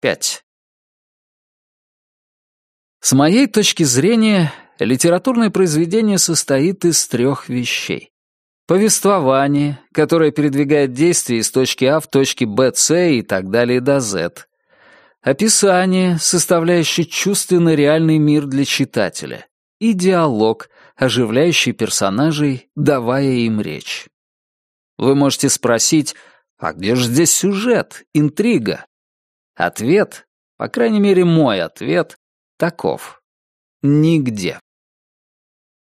5. С моей точки зрения, литературное произведение состоит из трех вещей. Повествование, которое передвигает действие из точки А в точки Б, С и так далее до Z. Описание, составляющее чувственно реальный мир для читателя. И диалог, оживляющий персонажей, давая им речь. Вы можете спросить, а где же здесь сюжет, интрига? Ответ, по крайней мере мой ответ, таков. Нигде.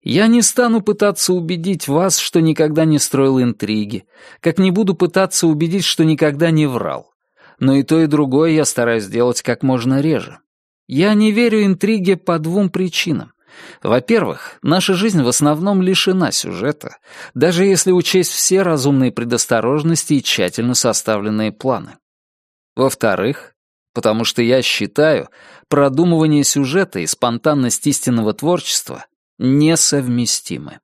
Я не стану пытаться убедить вас, что никогда не строил интриги, как не буду пытаться убедить, что никогда не врал. Но и то, и другое я стараюсь делать как можно реже. Я не верю интриге по двум причинам. Во-первых, наша жизнь в основном лишена сюжета, даже если учесть все разумные предосторожности и тщательно составленные планы. Во-вторых, потому что я считаю, продумывание сюжета и спонтанность истинного творчества несовместимы.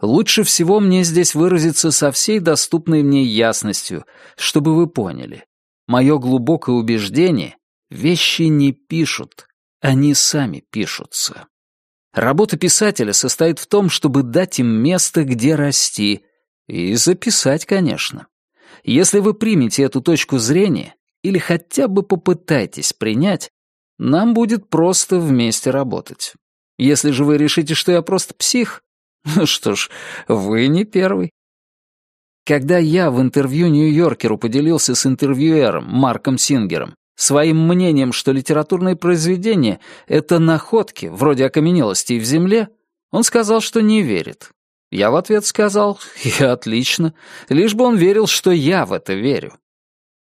Лучше всего мне здесь выразиться со всей доступной мне ясностью, чтобы вы поняли. Мое глубокое убеждение — вещи не пишут, они сами пишутся. Работа писателя состоит в том, чтобы дать им место, где расти, и записать, конечно. Если вы примете эту точку зрения, или хотя бы попытайтесь принять, нам будет просто вместе работать. Если же вы решите, что я просто псих, ну что ж, вы не первый. Когда я в интервью Нью-Йоркеру поделился с интервьюером Марком Сингером своим мнением, что литературные произведения — это находки, вроде окаменелостей в земле, он сказал, что не верит. Я в ответ сказал, и отлично, лишь бы он верил, что я в это верю.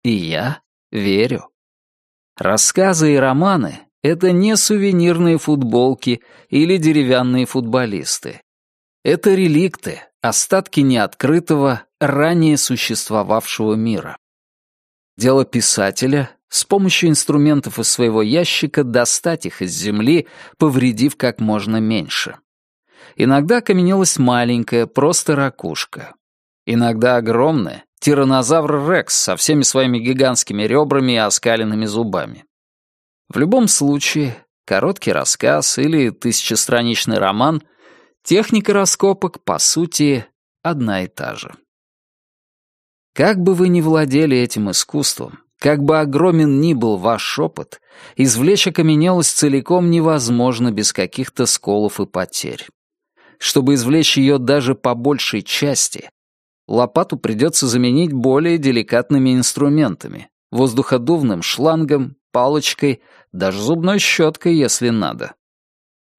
И я верю. Рассказы и романы — это не сувенирные футболки или деревянные футболисты. Это реликты, остатки неоткрытого, ранее существовавшего мира. Дело писателя с помощью инструментов из своего ящика достать их из земли, повредив как можно меньше. Иногда окаменелась маленькая, просто ракушка. Иногда огромная, тираннозавр Рекс со всеми своими гигантскими ребрами и оскаленными зубами. В любом случае, короткий рассказ или тысячестраничный роман, техника раскопок, по сути, одна и та же. Как бы вы ни владели этим искусством, как бы огромен ни был ваш опыт, извлечь окаменелость целиком невозможно без каких-то сколов и потерь. Чтобы извлечь ее даже по большей части, лопату придется заменить более деликатными инструментами, воздуходувным шлангом, палочкой, даже зубной щеткой, если надо.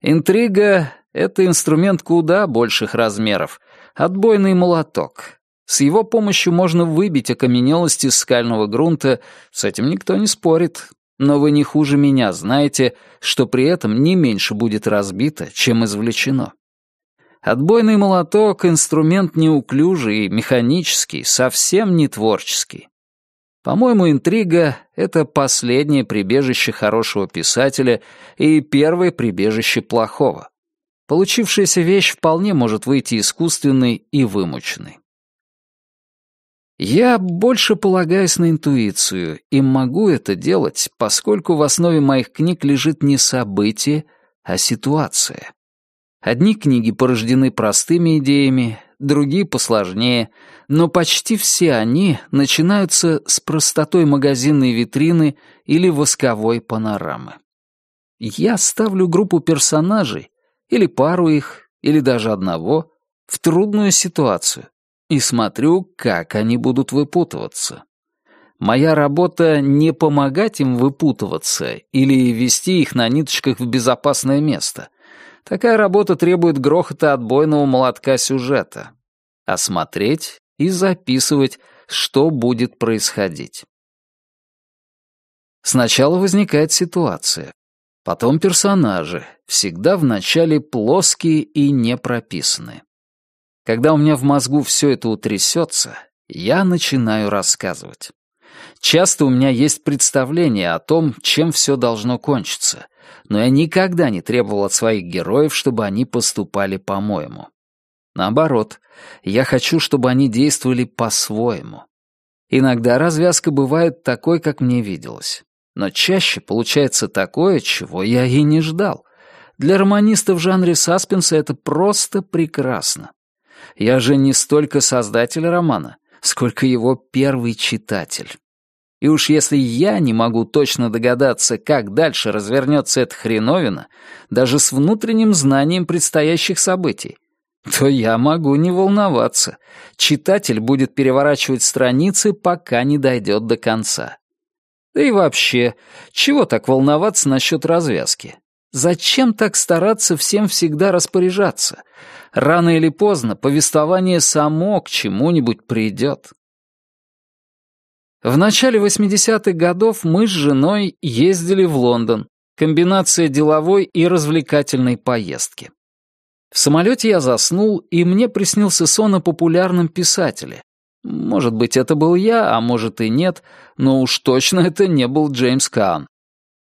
Интрига — это инструмент куда больших размеров, отбойный молоток, с его помощью можно выбить окаменелости скального грунта, с этим никто не спорит. Но вы не хуже меня знаете, что при этом не меньше будет разбито, чем извлечено. Отбойный молоток — инструмент неуклюжий механический, совсем не творческий. По-моему, интрига — это последнее прибежище хорошего писателя и первое прибежище плохого. Получившаяся вещь вполне может выйти искусственной и вымученной. Я больше полагаюсь на интуицию и могу это делать, поскольку в основе моих книг лежит не событие, а ситуация. Одни книги порождены простыми идеями, другие посложнее, но почти все они начинаются с простотой магазинной витрины или восковой панорамы. Я ставлю группу персонажей, или пару их, или даже одного, в трудную ситуацию, и смотрю, как они будут выпутываться. Моя работа — не помогать им выпутываться или вести их на ниточках в безопасное место. Такая работа требует грохота отбойного молотка сюжета. А смотреть и записывать, что будет происходить. Сначала возникает ситуация. Потом персонажи, всегда вначале плоские и непрописанные. Когда у меня в мозгу все это утрясется, я начинаю рассказывать. Часто у меня есть представление о том, чем все должно кончиться, но я никогда не требовал от своих героев, чтобы они поступали по-моему. Наоборот, я хочу, чтобы они действовали по-своему. Иногда развязка бывает такой, как мне виделось. Но чаще получается такое, чего я и не ждал. Для романиста в жанре саспенса это просто прекрасно. Я же не столько создатель романа, сколько его первый читатель. И уж если я не могу точно догадаться, как дальше развернется эта хреновина, даже с внутренним знанием предстоящих событий, то я могу не волноваться. Читатель будет переворачивать страницы, пока не дойдет до конца. Да и вообще, чего так волноваться насчет развязки? Зачем так стараться всем всегда распоряжаться? Рано или поздно повествование само к чему-нибудь придет. В начале 80-х годов мы с женой ездили в Лондон. Комбинация деловой и развлекательной поездки. В самолете я заснул, и мне приснился сон о популярном писателе. Может быть, это был я, а может и нет, но уж точно это не был Джеймс Каан.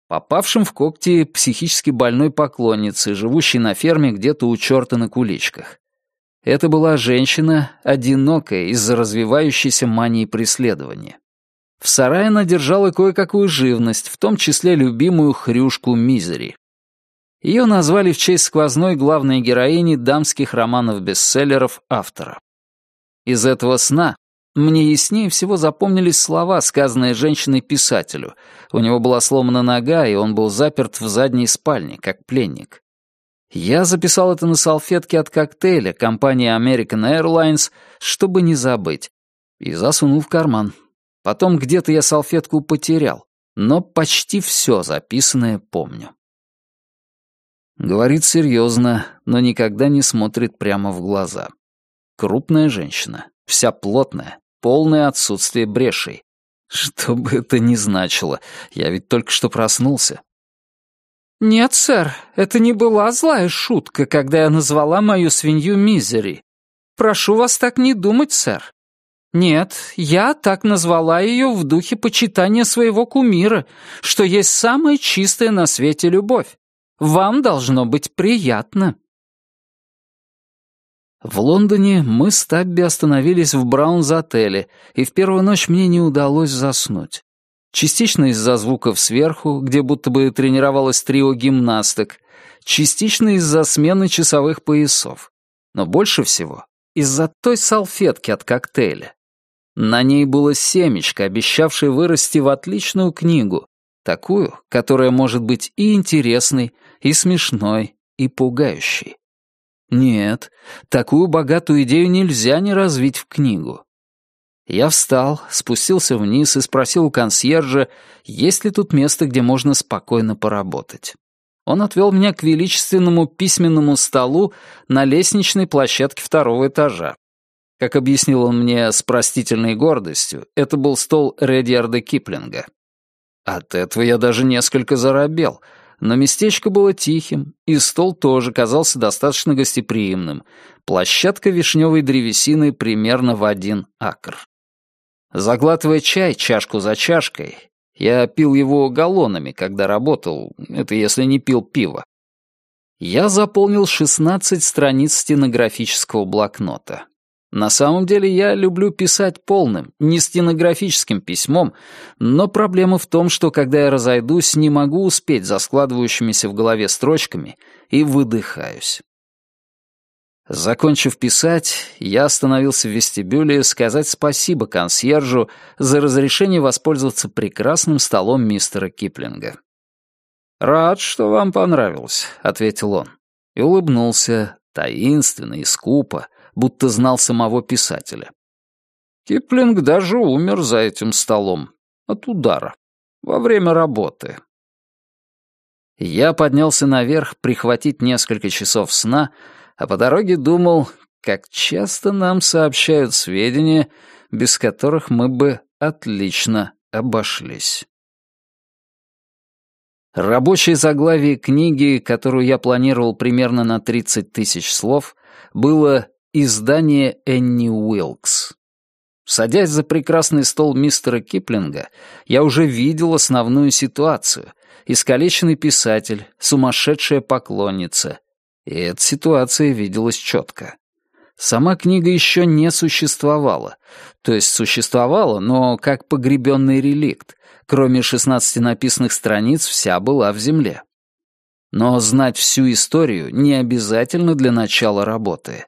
Попавшим в когти психически больной поклонницы, живущей на ферме где-то у черта на куличках. Это была женщина, одинокая из-за развивающейся мании преследования. В сарае она держала кое-какую живность, в том числе любимую хрюшку Мизери. Ее назвали в честь сквозной главной героини дамских романов-бестселлеров автора. Из этого сна мне яснее всего запомнились слова, сказанные женщиной-писателю. У него была сломана нога, и он был заперт в задней спальне, как пленник. Я записал это на салфетке от коктейля компании American Airlines, чтобы не забыть, и засунул в карман. Потом где-то я салфетку потерял, но почти все записанное помню. Говорит серьезно, но никогда не смотрит прямо в глаза. Крупная женщина, вся плотная, полное отсутствие брешей. Что бы это ни значило, я ведь только что проснулся. «Нет, сэр, это не была злая шутка, когда я назвала мою свинью Мизери. Прошу вас так не думать, сэр. Нет, я так назвала ее в духе почитания своего кумира, что есть самая чистая на свете любовь. Вам должно быть приятно». В Лондоне мы с Табби остановились в Браунз-отеле, и в первую ночь мне не удалось заснуть. Частично из-за звуков сверху, где будто бы тренировалось трио гимнасток, частично из-за смены часовых поясов. Но больше всего из-за той салфетки от коктейля. На ней было семечко, обещавшее вырасти в отличную книгу, такую, которая может быть и интересной, и смешной, и пугающей. Нет, такую богатую идею нельзя не развить в книгу. Я встал, спустился вниз и спросил у консьержа, есть ли тут место, где можно спокойно поработать. Он отвел меня к величественному письменному столу на лестничной площадке второго этажа. Как объяснил он мне с простительной гордостью, это был стол Редьярда Киплинга. От этого я даже несколько заробел, но местечко было тихим, и стол тоже казался достаточно гостеприимным. Площадка вишневой древесины примерно в один акр. Заглатывая чай чашку за чашкой, я пил его галлонами, когда работал, это если не пил пиво. Я заполнил 16 страниц стенографического блокнота. На самом деле я люблю писать полным, не стенографическим письмом, но проблема в том, что когда я разойдусь, не могу успеть за складывающимися в голове строчками и выдыхаюсь. Закончив писать, я остановился в вестибюле сказать спасибо консьержу за разрешение воспользоваться прекрасным столом мистера Киплинга. «Рад, что вам понравилось», — ответил он. И улыбнулся, таинственно и скупо, будто знал самого писателя. Киплинг даже умер за этим столом. От удара. Во время работы. Я поднялся наверх прихватить несколько часов сна, а по дороге думал, как часто нам сообщают сведения, без которых мы бы отлично обошлись. Рабочее заглавие книги, которую я планировал примерно на 30 тысяч слов, было Издание Энни Уилкс. Садясь за прекрасный стол мистера Киплинга, я уже видел основную ситуацию. Искалеченный писатель, сумасшедшая поклонница. И эта ситуация виделась четко. Сама книга еще не существовала. То есть существовала, но как погребенный реликт. Кроме 16 написанных страниц, вся была в земле. Но знать всю историю не обязательно для начала работы.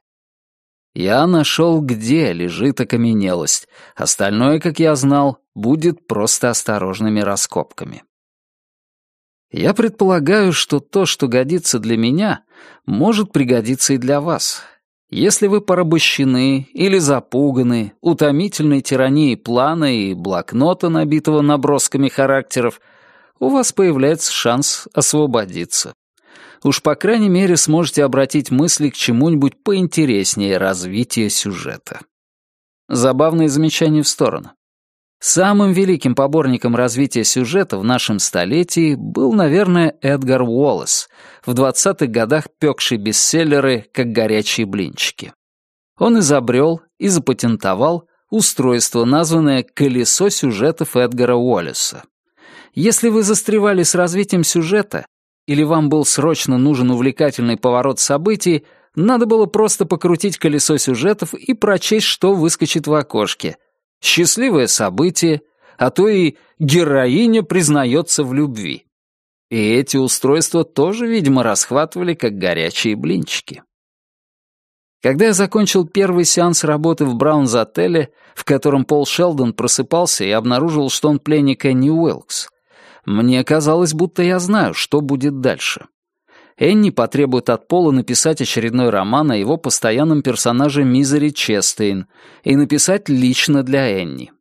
Я нашел, где лежит окаменелость. Остальное, как я знал, будет просто осторожными раскопками. Я предполагаю, что то, что годится для меня, может пригодиться и для вас. Если вы порабощены или запуганы утомительной тиранией плана и блокнота, набитого набросками характеров, у вас появляется шанс освободиться. Уж по крайней мере сможете обратить мысли к чему-нибудь поинтереснее развития сюжета. Забавное замечание в сторону. Самым великим поборником развития сюжета в нашем столетии был, наверное, Эдгар Уоллес, в 20-х годах пекший бестселлеры как горячие блинчики. Он изобрел и запатентовал устройство, названное «колесо сюжетов Эдгара Уоллеса». Если вы застревали с развитием сюжета, или вам был срочно нужен увлекательный поворот событий, надо было просто покрутить колесо сюжетов и прочесть, что выскочит в окошке — счастливое событие, а то и героиня признается в любви. И эти устройства тоже, видимо, расхватывали как горячие блинчики. Когда я закончил первый сеанс работы в Браунз-отеле, в котором Пол Шелдон просыпался и обнаружил, что он пленник Энни Уилкс, мне казалось, будто я знаю, что будет дальше. Энни потребует от Пола написать очередной роман о его постоянном персонаже Мизери Честейн и написать лично для Энни.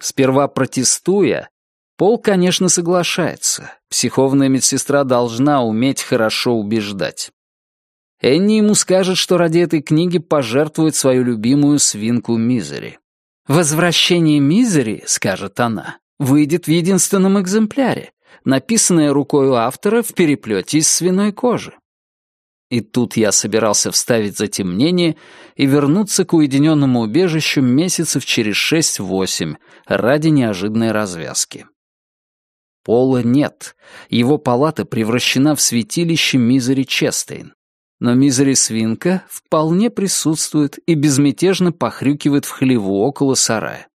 Сперва протестуя, Пол, конечно, соглашается. Психовная медсестра должна уметь хорошо убеждать. Энни ему скажет, что ради этой книги пожертвует свою любимую свинку Мизери. «Возвращение Мизери», — скажет она, — «выйдет в единственном экземпляре, написанное рукой автора в переплете из свиной кожи. И тут я собирался вставить затемнение и вернуться к уединенному убежищу месяцев через шесть-восемь ради неожиданной развязки. Пола нет. Его палата превращена в святилище Мизери Честейн. Но Мизери Свинка вполне присутствует и безмятежно похрюкивает в хлеву около сарая.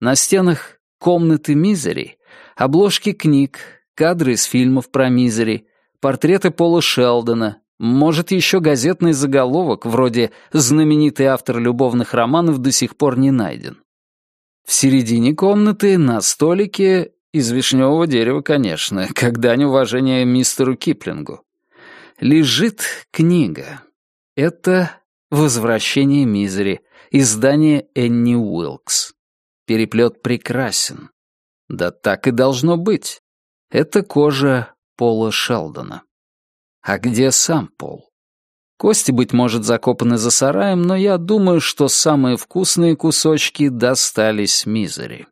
На стенах комнаты Мизери Обложки книг, кадры из фильмов про Мизери, портреты Пола Шелдона, может, еще газетный заголовок, вроде «Знаменитый автор любовных романов до сих пор не найден». В середине комнаты на столике из вишневого дерева, конечно, как дань уважения мистеру Киплингу. Лежит книга. Это «Возвращение Мизери», издание Энни Уилкс. Переплет прекрасен. Да так и должно быть. Это кожа Пола Шелдона. А где сам Пол? Кости, быть может, закопаны за сараем, но я думаю, что самые вкусные кусочки достались Мизери.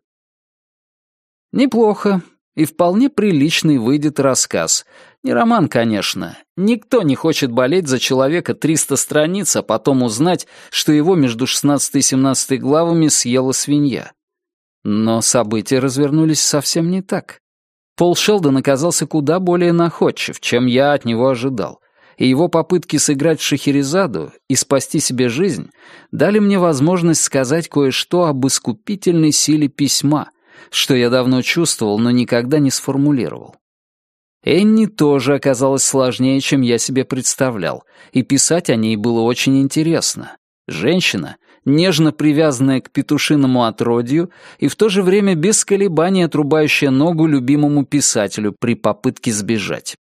Неплохо. И вполне приличный выйдет рассказ. Не роман, конечно. Никто не хочет болеть за человека 300 страниц, а потом узнать, что его между 16 и 17 главами съела свинья. Но события развернулись совсем не так. Пол Шелдон оказался куда более находчив, чем я от него ожидал, и его попытки сыграть в Шахерезаду и спасти себе жизнь дали мне возможность сказать кое-что об искупительной силе письма, что я давно чувствовал, но никогда не сформулировал. Энни тоже оказалась сложнее, чем я себе представлял, и писать о ней было очень интересно. Женщина, нежно привязанная к петушиному отродью и в то же время без колебаний отрубающая ногу любимому писателю при попытке сбежать.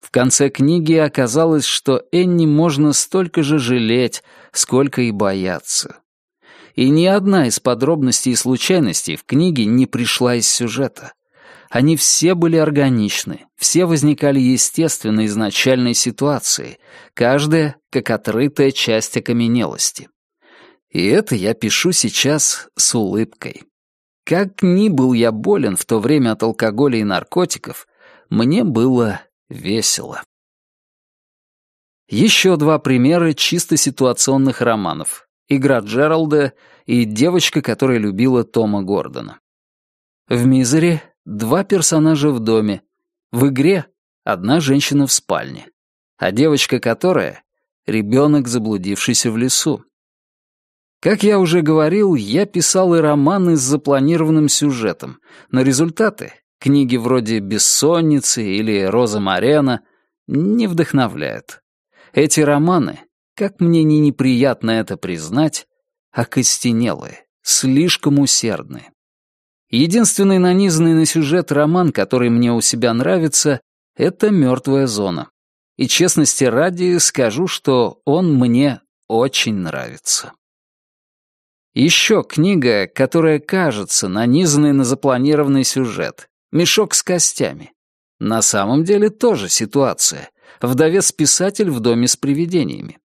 В конце книги оказалось, что Энни можно столько же жалеть, сколько и бояться. И ни одна из подробностей и случайностей в книге не пришла из сюжета. Они все были органичны, все возникали естественно из начальной ситуации, каждая как отрытая часть окаменелости. И это я пишу сейчас с улыбкой. Как ни был я болен в то время от алкоголя и наркотиков, мне было весело. Еще два примера чисто ситуационных романов. «Игра Джералда» и «Девочка, которая любила Тома Гордона». В «Мизере» два персонажа в доме. В «Игре» одна женщина в спальне. А девочка, которая ребенок, заблудившийся в лесу. Как я уже говорил, я писал и романы с запланированным сюжетом, но результаты, книги вроде «Бессонницы» или «Роза Марена», не вдохновляют. Эти романы, как мне не неприятно это признать, окостенелые, слишком усердные. Единственный нанизанный на сюжет роман, который мне у себя нравится, это «Мертвая зона». И честности ради скажу, что он мне очень нравится. Еще книга, которая кажется нанизанной на запланированный сюжет. «Мешок с костями». На самом деле тоже ситуация. Вдовец-писатель в доме с привидениями.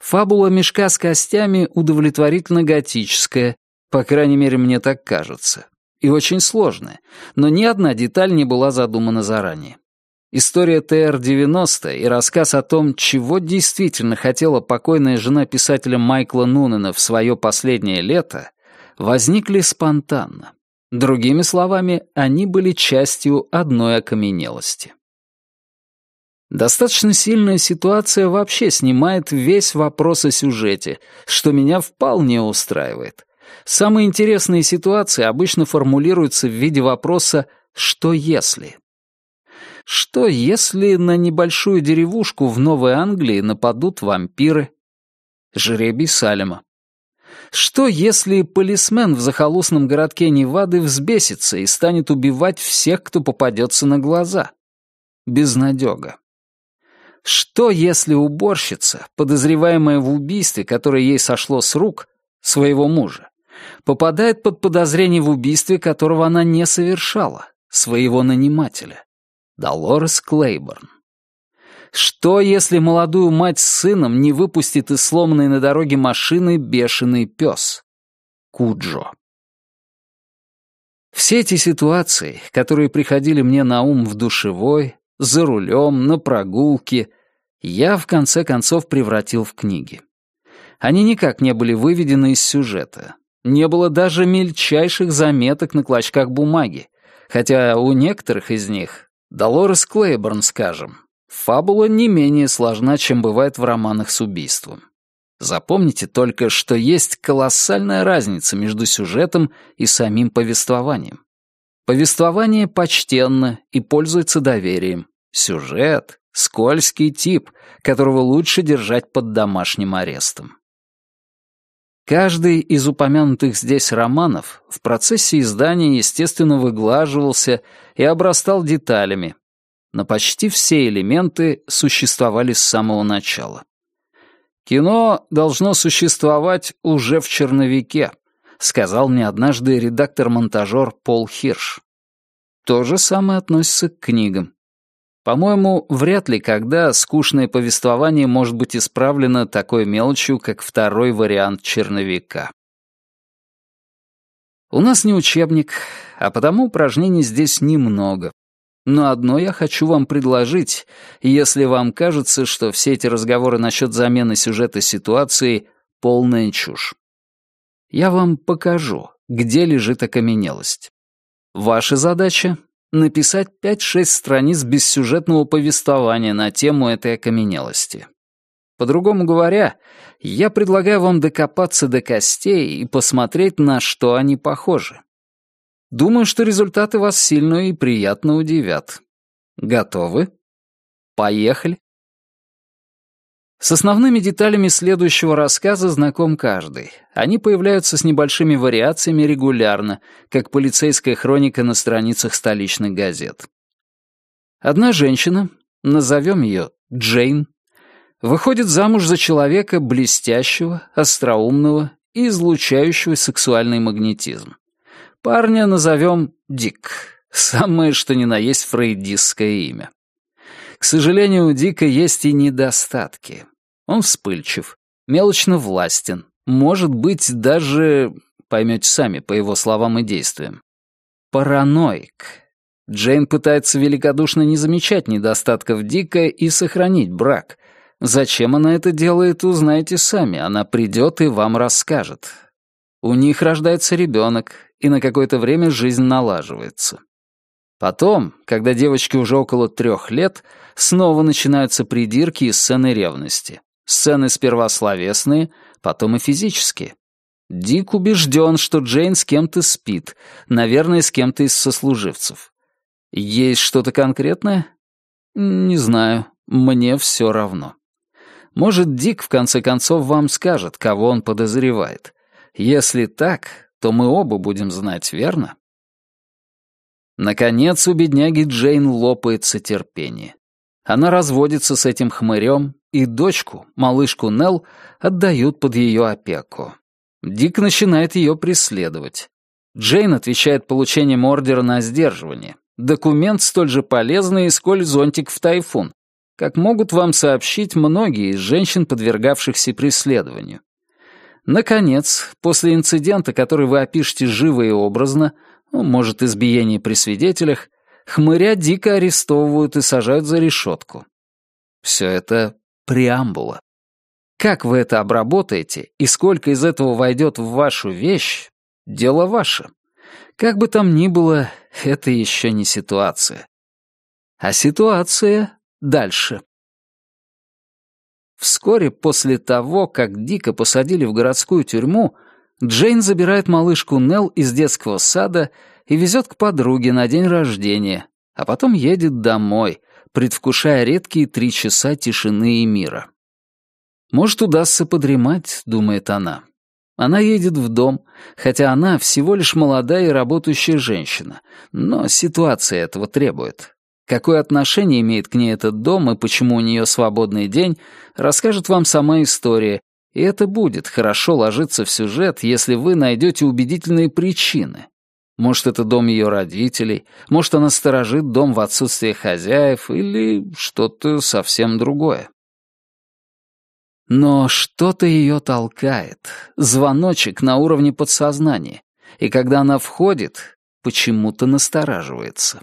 Фабула «Мешка с костями» удовлетворительно готическая, по крайней мере, мне так кажется, и очень сложная, но ни одна деталь не была задумана заранее. История ТР-90 и рассказ о том, чего действительно хотела покойная жена писателя Майкла Нунена в свое последнее лето, возникли спонтанно. Другими словами, они были частью одной окаменелости. Достаточно сильная ситуация вообще снимает весь вопрос о сюжете, что меня вполне устраивает. Самые интересные ситуации обычно формулируются в виде вопроса «что если?». Что, если на небольшую деревушку в Новой Англии нападут вампиры? Жребий Салема. Что, если полисмен в захолустном городке Невады взбесится и станет убивать всех, кто попадется на глаза? Безнадега. Что, если уборщица, подозреваемая в убийстве, которое ей сошло с рук, своего мужа, попадает под подозрение в убийстве, которого она не совершала, своего нанимателя? Долорес Клейборн. Что, если молодую мать с сыном не выпустит из сломанной на дороге машины бешеный пес? Куджо. Все эти ситуации, которые приходили мне на ум в душевой, за рулем, на прогулке, я в конце концов превратил в книги. Они никак не были выведены из сюжета. Не было даже мельчайших заметок на клочках бумаги, хотя у некоторых из них Долорес Клейборн, скажем. Фабула не менее сложна, чем бывает в романах с убийством. Запомните только, что есть колоссальная разница между сюжетом и самим повествованием. Повествование почтенно и пользуется доверием. Сюжет — скользкий тип, которого лучше держать под домашним арестом. Каждый из упомянутых здесь романов в процессе издания, естественно, выглаживался и обрастал деталями, но почти все элементы существовали с самого начала. «Кино должно существовать уже в черновике», сказал мне однажды редактор-монтажер Пол Хирш. То же самое относится к книгам. По-моему, вряд ли когда скучное повествование может быть исправлено такой мелочью, как второй вариант черновика. У нас не учебник, а потому упражнений здесь немного. Но одно я хочу вам предложить, если вам кажется, что все эти разговоры насчет замены сюжета ситуации — полная чушь. Я вам покажу, где лежит окаменелость. Ваша задача написать 5-6 страниц бессюжетного повествования на тему этой окаменелости. По-другому говоря, я предлагаю вам докопаться до костей и посмотреть, на что они похожи. Думаю, что результаты вас сильно и приятно удивят. Готовы? Поехали. С основными деталями следующего рассказа знаком каждый. Они появляются с небольшими вариациями регулярно, как полицейская хроника на страницах столичных газет. Одна женщина, назовем ее Джейн, выходит замуж за человека блестящего, остроумного и излучающего сексуальный магнетизм. Парня назовем Дик, самое что ни на есть фрейдистское имя. К сожалению, у Дика есть и недостатки. Он вспыльчив, мелочно властен, может быть, даже, поймете сами по его словам и действиям, параноик. Джейн пытается великодушно не замечать недостатков Дика и сохранить брак. Зачем она это делает, узнаете сами, она придет и вам расскажет. У них рождается ребенок, и на какое-то время жизнь налаживается. Потом, когда девочке уже около трех лет, снова начинаются придирки и сцены ревности. Сцены сперва словесные, потом и физические. Дик убежден, что Джейн с кем-то спит, наверное, с кем-то из сослуживцев. Есть что-то конкретное? Не знаю, мне все равно. Может, Дик в конце концов вам скажет, кого он подозревает. Если так, то мы оба будем знать, верно? Наконец у бедняги Джейн лопается терпение. Она разводится с этим хмырем, и дочку, малышку Нелл, отдают под ее опеку. Дик начинает ее преследовать. Джейн отвечает получением ордера на сдерживание. Документ столь же полезный, сколь зонтик в тайфун, как могут вам сообщить многие из женщин, подвергавшихся преследованию. Наконец, после инцидента, который вы опишете живо и образно, ну, может, избиение при свидетелях, хмыря дико арестовывают и сажают за решетку. Все это преамбула. Как вы это обработаете и сколько из этого войдет в вашу вещь, дело ваше. Как бы там ни было, это еще не ситуация. А ситуация дальше. Вскоре после того, как Дика посадили в городскую тюрьму, Джейн забирает малышку Нелл из детского сада и везет к подруге на день рождения, а потом едет домой, предвкушая редкие три часа тишины и мира. «Может, удастся подремать», — думает она. Она едет в дом, хотя она всего лишь молодая и работающая женщина, но ситуация этого требует. Какое отношение имеет к ней этот дом и почему у нее свободный день, расскажет вам сама история, и это будет хорошо ложиться в сюжет, если вы найдете убедительные причины. Может, это дом ее родителей, может, она сторожит дом в отсутствие хозяев или что-то совсем другое. Но что-то ее толкает, звоночек на уровне подсознания, и когда она входит, почему-то настораживается.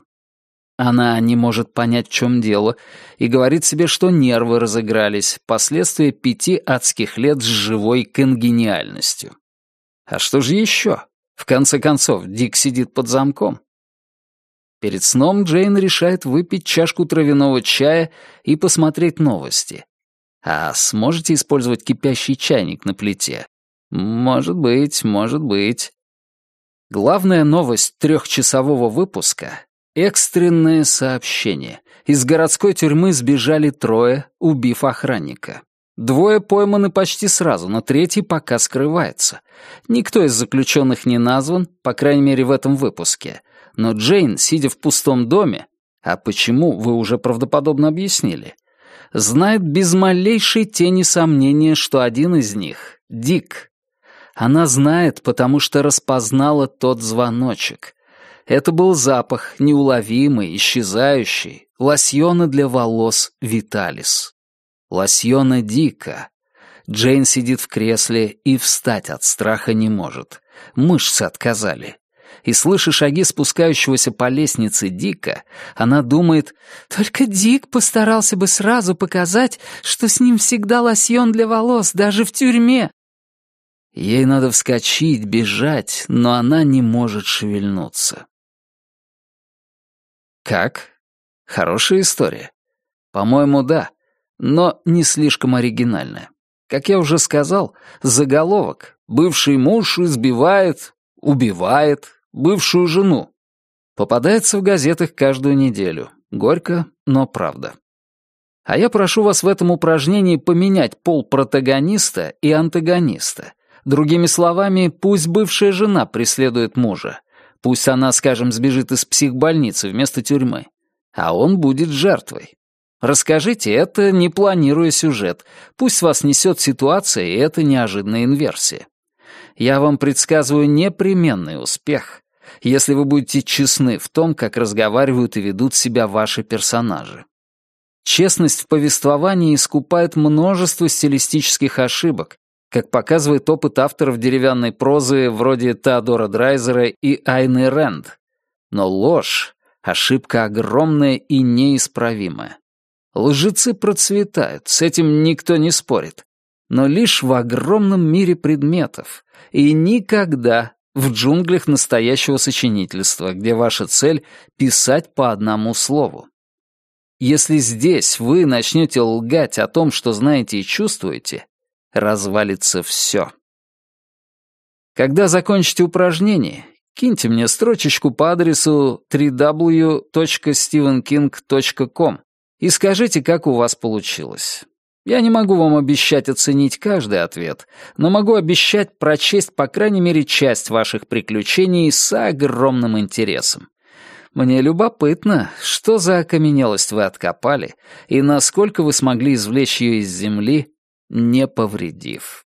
Она не может понять, в чем дело, и говорит себе, что нервы разыгрались, последствия пяти адских лет с живой конгениальностью. А что же еще? В конце концов, Дик сидит под замком. Перед сном Джейн решает выпить чашку травяного чая и посмотреть новости. А сможете использовать кипящий чайник на плите? Может быть, может быть. Главная новость трехчасового выпуска — экстренное сообщение. Из городской тюрьмы сбежали трое, убив охранника. Двое пойманы почти сразу, но третий пока скрывается. Никто из заключенных не назван, по крайней мере в этом выпуске. Но Джейн, сидя в пустом доме, а почему, вы уже правдоподобно объяснили, знает без малейшей тени сомнения, что один из них — Дик. Она знает, потому что распознала тот звоночек. Это был запах, неуловимый, исчезающий, лосьона для волос Виталис. Лосьона Дика. Джейн сидит в кресле и встать от страха не может. Мышцы отказали и, слыша шаги спускающегося по лестнице Дика, она думает, «Только Дик постарался бы сразу показать, что с ним всегда лосьон для волос, даже в тюрьме». Ей надо вскочить, бежать, но она не может шевельнуться. Как? Хорошая история? По-моему, да, но не слишком оригинальная. Как я уже сказал, заголовок «Бывший муж избивает, убивает, бывшую жену. Попадается в газетах каждую неделю. Горько, но правда. А я прошу вас в этом упражнении поменять пол протагониста и антагониста. Другими словами, пусть бывшая жена преследует мужа. Пусть она, скажем, сбежит из психбольницы вместо тюрьмы. А он будет жертвой. Расскажите это, не планируя сюжет. Пусть вас несет ситуация, и это неожиданная инверсия. Я вам предсказываю непременный успех, если вы будете честны в том, как разговаривают и ведут себя ваши персонажи. Честность в повествовании искупает множество стилистических ошибок, как показывает опыт авторов деревянной прозы вроде Теодора Драйзера и Айны Рэнд. Но ложь — ошибка огромная и неисправимая. Лжецы процветают, с этим никто не спорит. Но лишь в огромном мире предметов, и никогда в джунглях настоящего сочинительства, где ваша цель — писать по одному слову. Если здесь вы начнете лгать о том, что знаете и чувствуете, развалится все. Когда закончите упражнение, киньте мне строчечку по адресу www.stevenking.com и скажите, как у вас получилось. Я не могу вам обещать оценить каждый ответ, но могу обещать прочесть по крайней мере часть ваших приключений с огромным интересом. Мне любопытно, что за окаменелость вы откопали и насколько вы смогли извлечь ее из земли, не повредив.